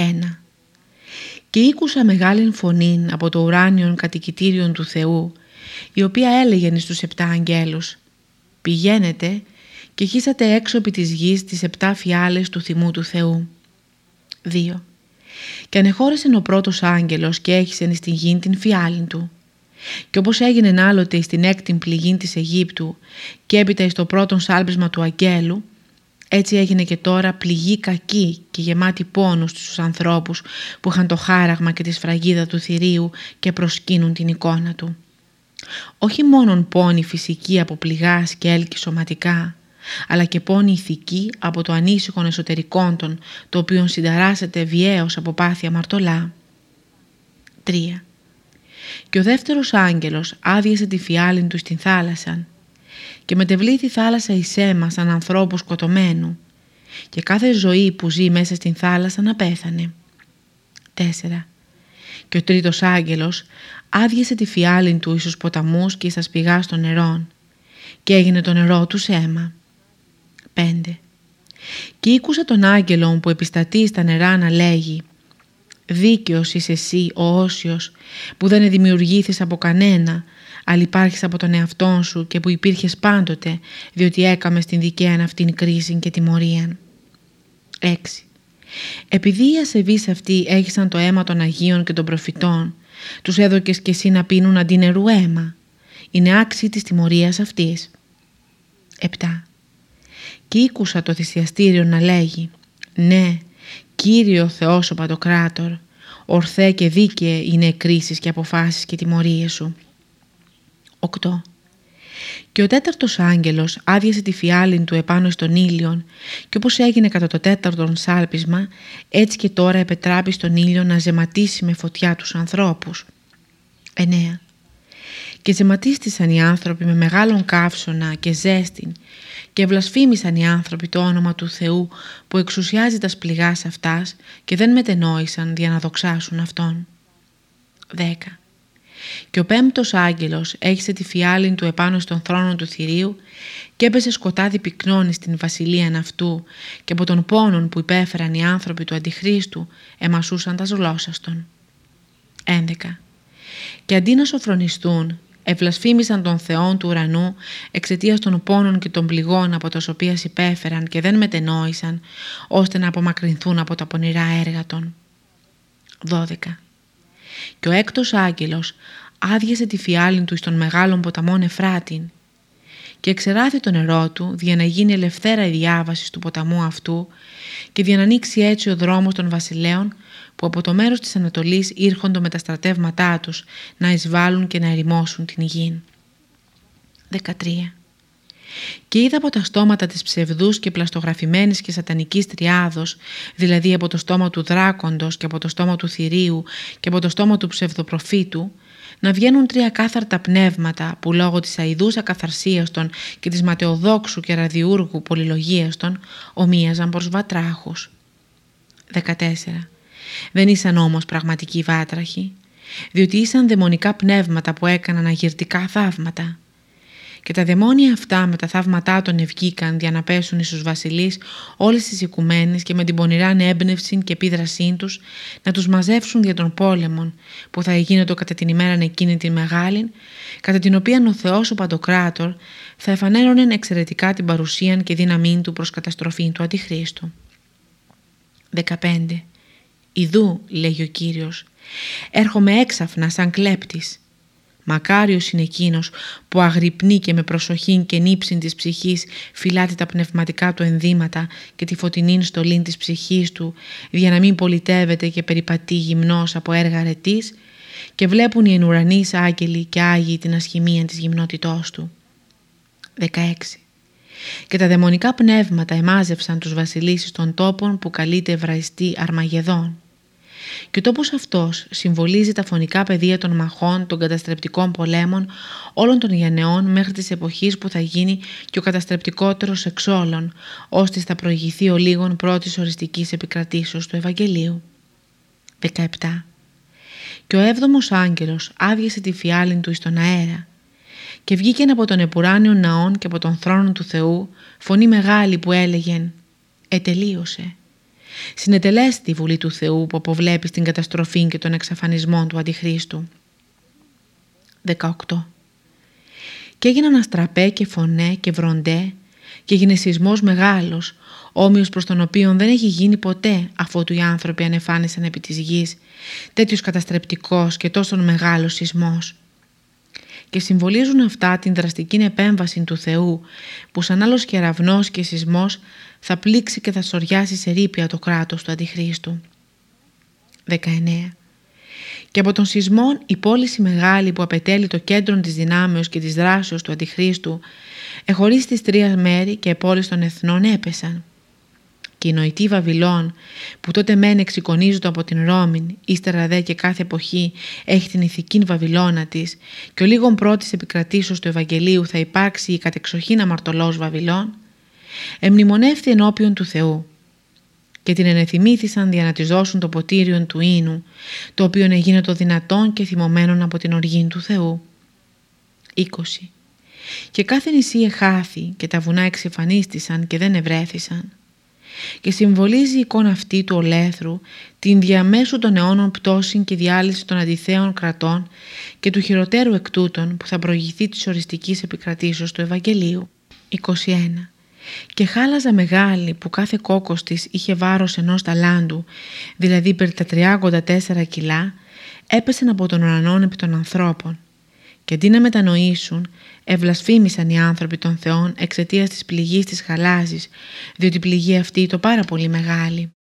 1. Και ήκουσα μεγάλην φωνήν από το ουράνιον κατοικητήριον του Θεού, η οποία έλεγε στους επτά αγγέλους «Πηγαίνετε και χύσατε έξω επί της γης τις επτά φιάλες του θυμού του Θεού». 2. Και ανεχώρησε ο πρώτος άγγελος και έχισε στην γη την φιάλην του. Και όπως έγινε άλλοτε στην έκτη πληγή της Αιγύπτου και έπειτα στο πρώτον σάλπισμα του αγγέλου, έτσι έγινε και τώρα πληγή κακή και γεμάτη πόνο στους ανθρώπους που είχαν το χάραγμα και τη σφραγίδα του θηρίου και προσκύνουν την εικόνα του. Όχι μόνον πόνοι φυσικοί από πληγάς και έλκη σωματικά, αλλά και πόνοι ηθικοί από το ανήσυχον εσωτερικών των, το οποίο συνταράσσεται βιαίως από πάθια μαρτωλά. 3. Και ο δεύτερος άγγελος άδειασε τη φιάλη του στην θάλασσα και μετεβλήθη θάλασσα εις αίμα σαν ανθρώπους σκοτωμένου και κάθε ζωή που ζει μέσα στην θάλασσα να πέθανε. 4. Και ο τρίτος άγγελος άδειασε τη φιάλη του εις τους ποταμούς και εις πηγά των νερών και έγινε το νερό του αίμα. 5. Και ήκουσα τον άγγελο που επιστατεί στα νερά να λέγει «Δίκαιος είσαι εσύ ο Όσιος που δεν δημιουργήθης από κανένα αλλά υπάρχεις από τον εαυτό σου και που υπήρχες πάντοτε διότι έκαμες στην δικαία αυτήν κρίση και τιμωρία». 6. Επειδή οι ασεβείς αυτοί έχησαν το αίμα των Αγίων και των προφητών, τους έδωκες και εσύ να πίνουν αντί νερού αίμα. Είναι άξιοι της τιμωρίας αυτής. 7. Και ήκουσα το θυσιαστήριο να λέγει «Ναι, Κύριο Θεός ο Παντοκράτορ, ορθέ και δίκαιε είναι κρίσεις και αποφάσεις και τιμωρίες σου». 8. Και ο τέταρτος άγγελος άδειασε τη φιάλην του επάνω στον ήλιον και όπως έγινε κατά το τέταρτον σάλπισμα έτσι και τώρα επετράπει στον ήλιο να ζεματίσει με φωτιά τους ανθρώπους. 9. Και ζεματίστησαν οι άνθρωποι με μεγάλον καύσωνα και ζέστην και βλασφήμισαν οι άνθρωποι το όνομα του Θεού που εξουσιάζει τα σπληγάς αυτάς και δεν μετενόησαν για να δοξάσουν Αυτόν. 10. Και ο πέμπτος άγγελος έχισε τη φιάλην του επάνω στον θρόνο του θηρίου και έπεσε σκοτάδι πυκνώνει στην βασιλεία αυτού και από τον πόνον που υπέφεραν οι άνθρωποι του Αντιχρίστου εμασούσαν τα γλώσσας των. 11. Και αντί να σοφρονιστούν, ευλασφήμισαν τον Θεόν του ουρανού εξαιτίας των πόνων και των πληγών από τα οποία υπέφεραν και δεν μετενόησαν, ώστε να απομακρυνθούν από τα πονηρά έργα των. 12. Και ο έκτος άγγελος άδειασε τη φιάλη του στον μεγάλων ποταμών Εφράτην και εξεράφει το νερό του για να γίνει ελευθέρα η διάβασης του ποταμού αυτού και για να ανοίξει έτσι ο δρόμος των βασιλέων που από το μέρος της Ανατολής ήρχοντο με τα στρατεύματά τους να εισβάλλουν και να ερημώσουν την γη. 13. Και είδα από τα στόματα της ψευδούς και πλαστογραφημένης και σατανικής τριάδος, δηλαδή από το στόμα του δράκοντος και από το στόμα του θηρίου και από το στόμα του ψευδοπροφήτου, να βγαίνουν τρία κάθαρτα πνεύματα που λόγω της αηδούς ακαθαρσίας των και της ματαιοδόξου και ραδιούργου πολυλογίας των ομοίαζαν προς βατράχους. 14. Δεν ήσαν όμως πραγματικοί βάτραχοι, διότι ήσαν δαιμονικά πνεύματα που έκαναν αγυρτικά θαύματα. Και τα δαιμόνια αυτά με τα θαύματά των ευγήκαν για να πέσουν εις τους βασιλείς όλες τις οικουμένες και με την πονηρά έμπνευση και επίδρασή τους να τους μαζεύσουν για τον πόλεμον που θα γίνεται κατά την ημέρα εκείνη την μεγάλη κατά την οποία ο Θεός ο Παντοκράτορ θα εφανέρωνε εξαιρετικά την παρουσία και δύναμή του προς καταστροφή του Αντιχρίστου. 15. «Ιδού», λέγει ο Κύριος, «έρχομαι έξαφνα σαν κλέπτης. Μακάριος είναι εκείνο που αγρυπνεί και με προσοχή και νύψη της ψυχής φυλάτει τα πνευματικά του ενδύματα και τη φωτεινή στολή της ψυχής του για να μην πολιτεύεται και περιπατεί γυμνός από έργα αρετής και βλέπουν οι ενουρανείς άγγελοι και άγιοι την ασχημία της γυμνότητός του. 16. Και τα δαιμονικά πνεύματα εμάζευσαν τους βασιλείς των τόπων που καλείται Ευραϊστή Αρμαγεδόν και ο τόπος αυτός συμβολίζει τα φωνικά πεδία των μαχών, των καταστρεπτικών πολέμων, όλων των γενεών μέχρι της εποχής που θα γίνει και ο καταστρεπτικότερος εξ όλων, ώστε θα προηγηθεί ο λίγων πρώτης οριστικής επικρατήσεως του Ευαγγελίου. 17. Και ο έβδομος άγγελος άδειασε τη φιάλην του εις τον αέρα και βγήκε από τον επουράνιο ναόν και από τον θρόνο του Θεού φωνή μεγάλη που έλεγε «Ετελείωσε» συνετελέσει τη Βουλή του Θεού που αποβλέπει στην καταστροφή και τον εξαφανισμό του Αντιχρίστου. 18. Και έγιναν αστραπέ και φωνέ και βροντέ και έγινε σεισμός μεγάλος, όμοιος προς τον οποίο δεν έχει γίνει ποτέ αφότου οι άνθρωποι ανεφάνισαν επί της γης, τέτοιος καταστρεπτικός και τόσο μεγάλος σεισμός. Και συμβολίζουν αυτά την δραστική επέμβαση του Θεού που σαν άλλος κεραυνός και σεισμός θα πλήξει και θα σοριάσει σε ρήπια το κράτος του Αντιχρίστου. 19. Και από τον σεισμόν η πόληση μεγάλη που απαιτέλει το κέντρο της δυνάμεως και της δράσεως του Αντιχρίστου εχωρίς τις τρία μέρη και πόλεις των εθνών έπεσαν. Και η νοητή Βαβυλών που τότε μεν εξοικονίζονται από την Ρώμη, ύστερα δε και κάθε εποχή έχει την ηθική Βαβυλώνα της και ο λίγων πρώτης επικρατήσεως του Ευαγγελίου θα υπάρξει η κατεξοχήν αμαρτωλός Βαβυλών, εμνημονεύθη ενώπιον του Θεού και την ενεθυμήθησαν για να της δώσουν το ποτήριο του ίνου, το οποίο έγινε το δυνατόν και θυμωμένον από την οργή του Θεού. 20. Και κάθε νησί εχάθη και τα βουνά εξεφανίστησαν και δεν ευρέθησαν. Και συμβολίζει η εικόνα αυτή του ολέθρου την διαμέσου των αιώνων πτώση και διάλυση των αντιθέων κρατών και του χειροτέρου εκ τούτων που θα προηγηθεί της οριστικής επικρατήσεως του Ευαγγελίου. 21 και χάλαζα μεγάλη που κάθε κόκκος της είχε βάρος ενός ταλάντου, δηλαδή περί τα 34 κιλά, έπεσε από τον ουρανό επί των ανθρώπων. Και αντί να μετανοήσουν, ευλασφήμισαν οι άνθρωποι των θεών εξαιτίας της πληγής της χαλάζης, διότι η πληγή αυτή το πάρα πολύ μεγάλη.